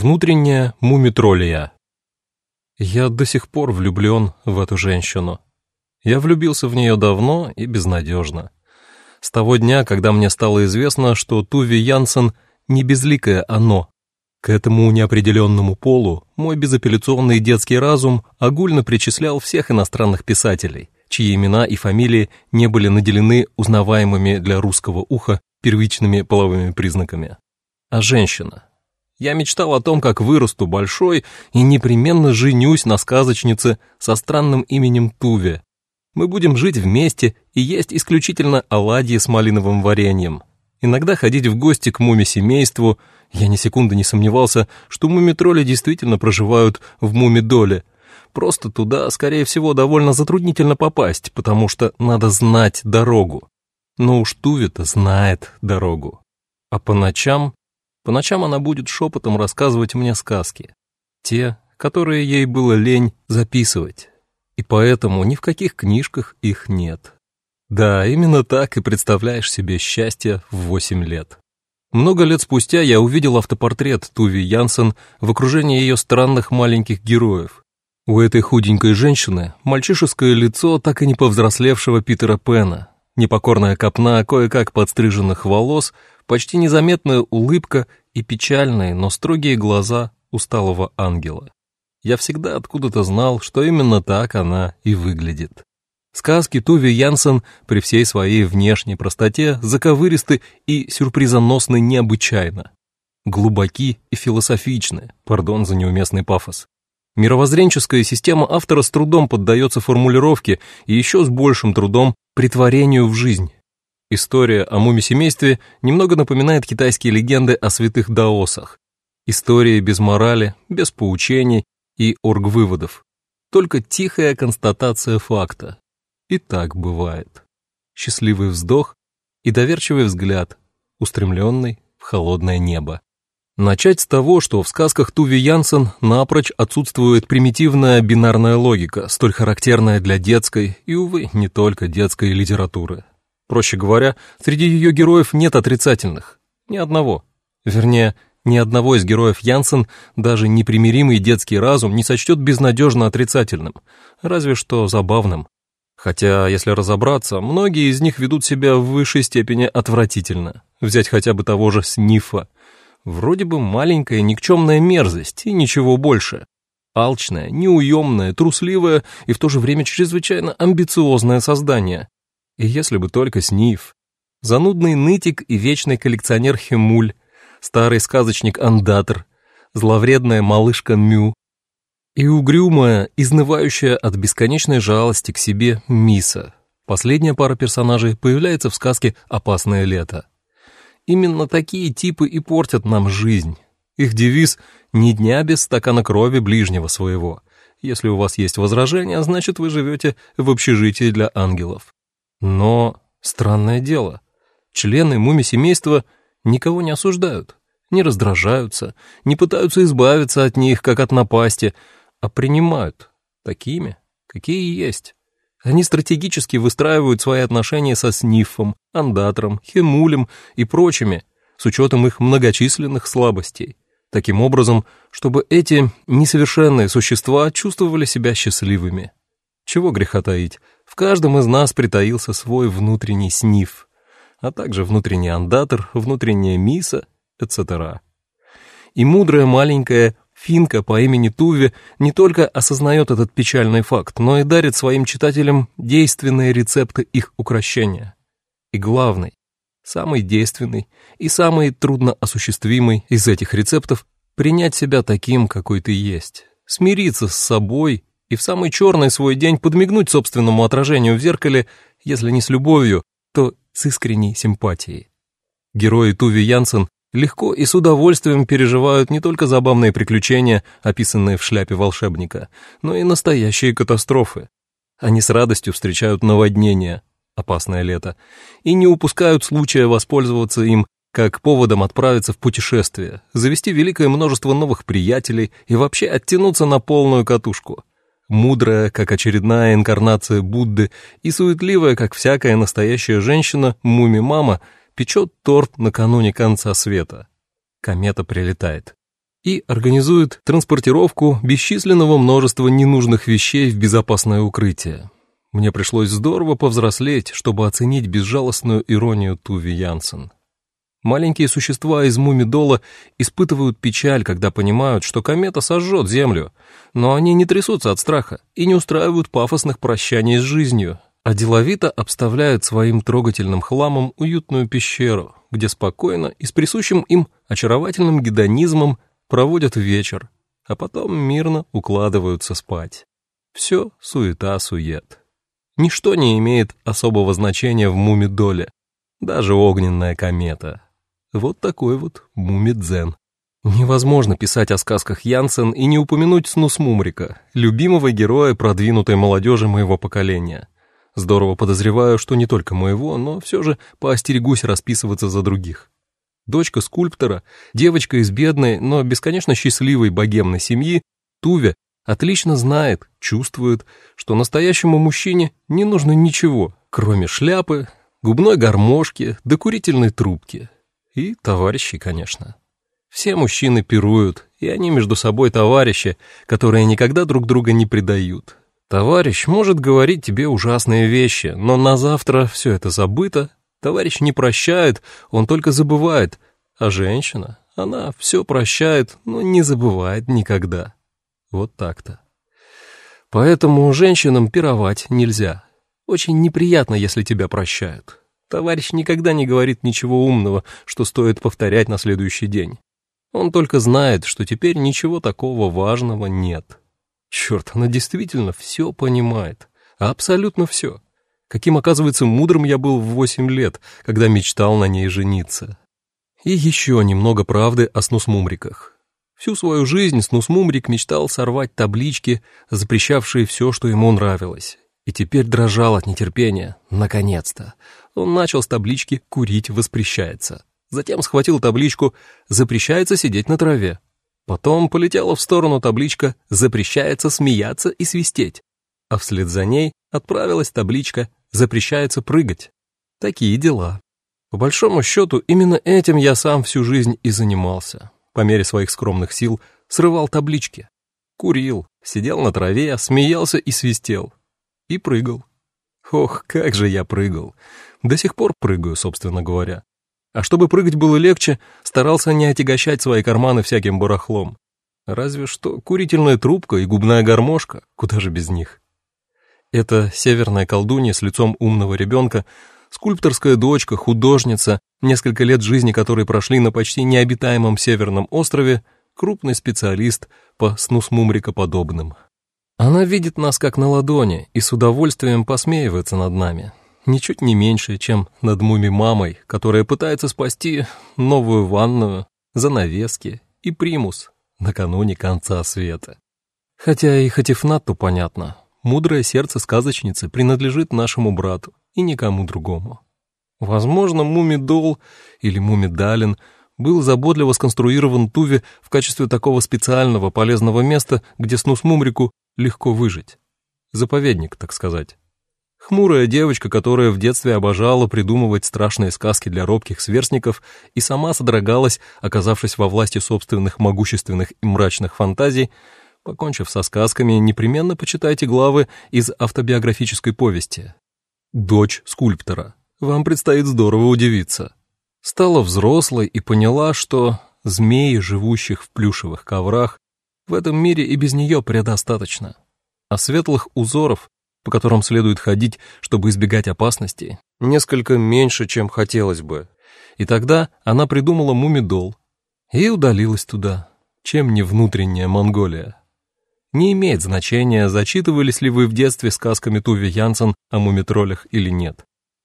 Внутренняя мумитролия. Я до сих пор влюблен в эту женщину. Я влюбился в нее давно и безнадежно. С того дня, когда мне стало известно, что Туви Янсен не безликое оно. К этому неопределенному полу мой безапелляционный детский разум огульно причислял всех иностранных писателей, чьи имена и фамилии не были наделены узнаваемыми для русского уха первичными половыми признаками. А женщина, я мечтал о том, как вырасту большой и непременно женюсь на сказочнице со странным именем Туве. Мы будем жить вместе и есть исключительно оладьи с малиновым вареньем. Иногда ходить в гости к муми-семейству. Я ни секунды не сомневался, что муми-тролли действительно проживают в муми-доле. Просто туда, скорее всего, довольно затруднительно попасть, потому что надо знать дорогу. Но уж Туве-то знает дорогу. А по ночам по ночам она будет шепотом рассказывать мне сказки. Те, которые ей было лень записывать. И поэтому ни в каких книжках их нет. Да, именно так и представляешь себе счастье в восемь лет. Много лет спустя я увидел автопортрет Туви Янсен в окружении ее странных маленьких героев. У этой худенькой женщины мальчишеское лицо так и не повзрослевшего Питера Пена, непокорная копна кое-как подстриженных волос почти незаметная улыбка и печальные, но строгие глаза усталого ангела. Я всегда откуда-то знал, что именно так она и выглядит. Сказки Туви Янсен при всей своей внешней простоте заковыристы и сюрпризоносны необычайно. Глубоки и философичны, пардон за неуместный пафос. Мировоззренческая система автора с трудом поддается формулировке и еще с большим трудом притворению в жизнь. История о муми-семействе немного напоминает китайские легенды о святых даосах. Истории без морали, без поучений и оргвыводов. Только тихая констатация факта. И так бывает. Счастливый вздох и доверчивый взгляд, устремленный в холодное небо. Начать с того, что в сказках Туви Янсен напрочь отсутствует примитивная бинарная логика, столь характерная для детской и, увы, не только детской литературы. Проще говоря, среди ее героев нет отрицательных. Ни одного. Вернее, ни одного из героев Янсен даже непримиримый детский разум не сочтет безнадежно отрицательным, разве что забавным. Хотя, если разобраться, многие из них ведут себя в высшей степени отвратительно. Взять хотя бы того же Снифа. Вроде бы маленькая никчемная мерзость и ничего больше. Алчное, неуемное, трусливое и в то же время чрезвычайно амбициозное создание, и если бы только Сниф. Занудный нытик и вечный коллекционер Хемуль, старый сказочник Андатр, зловредная малышка Мю и угрюмая, изнывающая от бесконечной жалости к себе Миса. Последняя пара персонажей появляется в сказке «Опасное лето». Именно такие типы и портят нам жизнь. Их девиз «Ни дня без стакана крови ближнего своего». Если у вас есть возражения, значит вы живете в общежитии для ангелов. Но странное дело, члены муми-семейства никого не осуждают, не раздражаются, не пытаются избавиться от них, как от напасти, а принимают такими, какие есть. Они стратегически выстраивают свои отношения со Снифом, Андатором, Хемулем и прочими, с учетом их многочисленных слабостей, таким образом, чтобы эти несовершенные существа чувствовали себя счастливыми. Чего греха таить, в каждом из нас притаился свой внутренний сниф, а также внутренний андатор, внутренняя миса, etc. И мудрая маленькая финка по имени Туви не только осознает этот печальный факт, но и дарит своим читателям действенные рецепты их укращения. И главный, самый действенный и самый трудноосуществимый из этих рецептов — принять себя таким, какой ты есть, смириться с собой и в самый черный свой день подмигнуть собственному отражению в зеркале, если не с любовью, то с искренней симпатией. Герои Туви Янсен легко и с удовольствием переживают не только забавные приключения, описанные в шляпе волшебника, но и настоящие катастрофы. Они с радостью встречают наводнения, опасное лето, и не упускают случая воспользоваться им как поводом отправиться в путешествие, завести великое множество новых приятелей и вообще оттянуться на полную катушку мудрая, как очередная инкарнация Будды, и суетливая, как всякая настоящая женщина, муми-мама, печет торт накануне конца света. Комета прилетает. и организует транспортировку бесчисленного множества ненужных вещей в безопасное укрытие. Мне пришлось здорово повзрослеть, чтобы оценить безжалостную иронию Туви Янсен. Маленькие существа из мумидола испытывают печаль, когда понимают, что комета сожжет Землю, но они не трясутся от страха и не устраивают пафосных прощаний с жизнью, а деловито обставляют своим трогательным хламом уютную пещеру, где спокойно и с присущим им очаровательным гедонизмом проводят вечер, а потом мирно укладываются спать. Все суета-сует. Ничто не имеет особого значения в мумидоле, даже огненная комета. Вот такой вот мумидзен. Невозможно писать о сказках Янсен и не упомянуть Снус Мумрика, любимого героя продвинутой молодежи моего поколения. Здорово подозреваю, что не только моего, но все же поостерегусь расписываться за других. Дочка скульптора, девочка из бедной, но бесконечно счастливой богемной семьи, Туве, отлично знает, чувствует, что настоящему мужчине не нужно ничего, кроме шляпы, губной гармошки, докурительной трубки — и товарищи, конечно. Все мужчины пируют, и они между собой товарищи, которые никогда друг друга не предают. Товарищ может говорить тебе ужасные вещи, но на завтра все это забыто. Товарищ не прощает, он только забывает. А женщина, она все прощает, но не забывает никогда. Вот так-то. Поэтому женщинам пировать нельзя. Очень неприятно, если тебя прощают. Товарищ никогда не говорит ничего умного, что стоит повторять на следующий день. Он только знает, что теперь ничего такого важного нет. Черт, она действительно все понимает. Абсолютно все. Каким, оказывается, мудрым я был в восемь лет, когда мечтал на ней жениться. И еще немного правды о снусмумриках. Всю свою жизнь снусмумрик мечтал сорвать таблички, запрещавшие все, что ему нравилось. И теперь дрожал от нетерпения. Наконец-то он начал с таблички «Курить воспрещается». Затем схватил табличку «Запрещается сидеть на траве». Потом полетела в сторону табличка «Запрещается смеяться и свистеть». А вслед за ней отправилась табличка «Запрещается прыгать». Такие дела. По большому счету, именно этим я сам всю жизнь и занимался. По мере своих скромных сил срывал таблички. Курил, сидел на траве, смеялся и свистел. И прыгал. Ох, как же я прыгал. До сих пор прыгаю, собственно говоря. А чтобы прыгать было легче, старался не отягощать свои карманы всяким барахлом. Разве что курительная трубка и губная гармошка, куда же без них. Это северная колдунья с лицом умного ребенка, скульпторская дочка, художница, несколько лет жизни которой прошли на почти необитаемом северном острове, крупный специалист по снусмумрикоподобным. Она видит нас как на ладони и с удовольствием посмеивается над нами, ничуть не меньше, чем над муми-мамой, которая пытается спасти новую ванную, занавески и примус накануне конца света. Хотя и Хатифнатту понятно, мудрое сердце сказочницы принадлежит нашему брату и никому другому. Возможно, Мумидол или Мумидалин был заботливо сконструирован Туве в качестве такого специального полезного места, где Снус-Мумрику легко выжить. Заповедник, так сказать. Хмурая девочка, которая в детстве обожала придумывать страшные сказки для робких сверстников и сама содрогалась, оказавшись во власти собственных могущественных и мрачных фантазий, покончив со сказками, непременно почитайте главы из автобиографической повести. «Дочь скульптора». Вам предстоит здорово удивиться. Стала взрослой и поняла, что змеи, живущих в плюшевых коврах, в этом мире и без нее предостаточно. А светлых узоров, по которым следует ходить, чтобы избегать опасностей, несколько меньше, чем хотелось бы. И тогда она придумала мумидол и удалилась туда, чем не внутренняя Монголия. Не имеет значения, зачитывались ли вы в детстве сказками Туви Янсен о мумитролях или нет.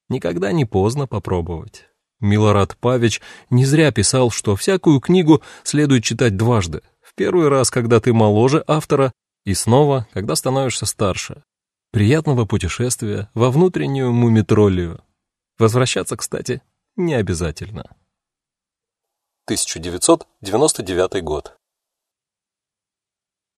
Никогда не поздно попробовать. Милорад Павич не зря писал, что всякую книгу следует читать дважды. Первый раз, когда ты моложе автора, и снова, когда становишься старше. Приятного путешествия во внутреннюю мумитроллию. Возвращаться, кстати, не обязательно. 1999 год.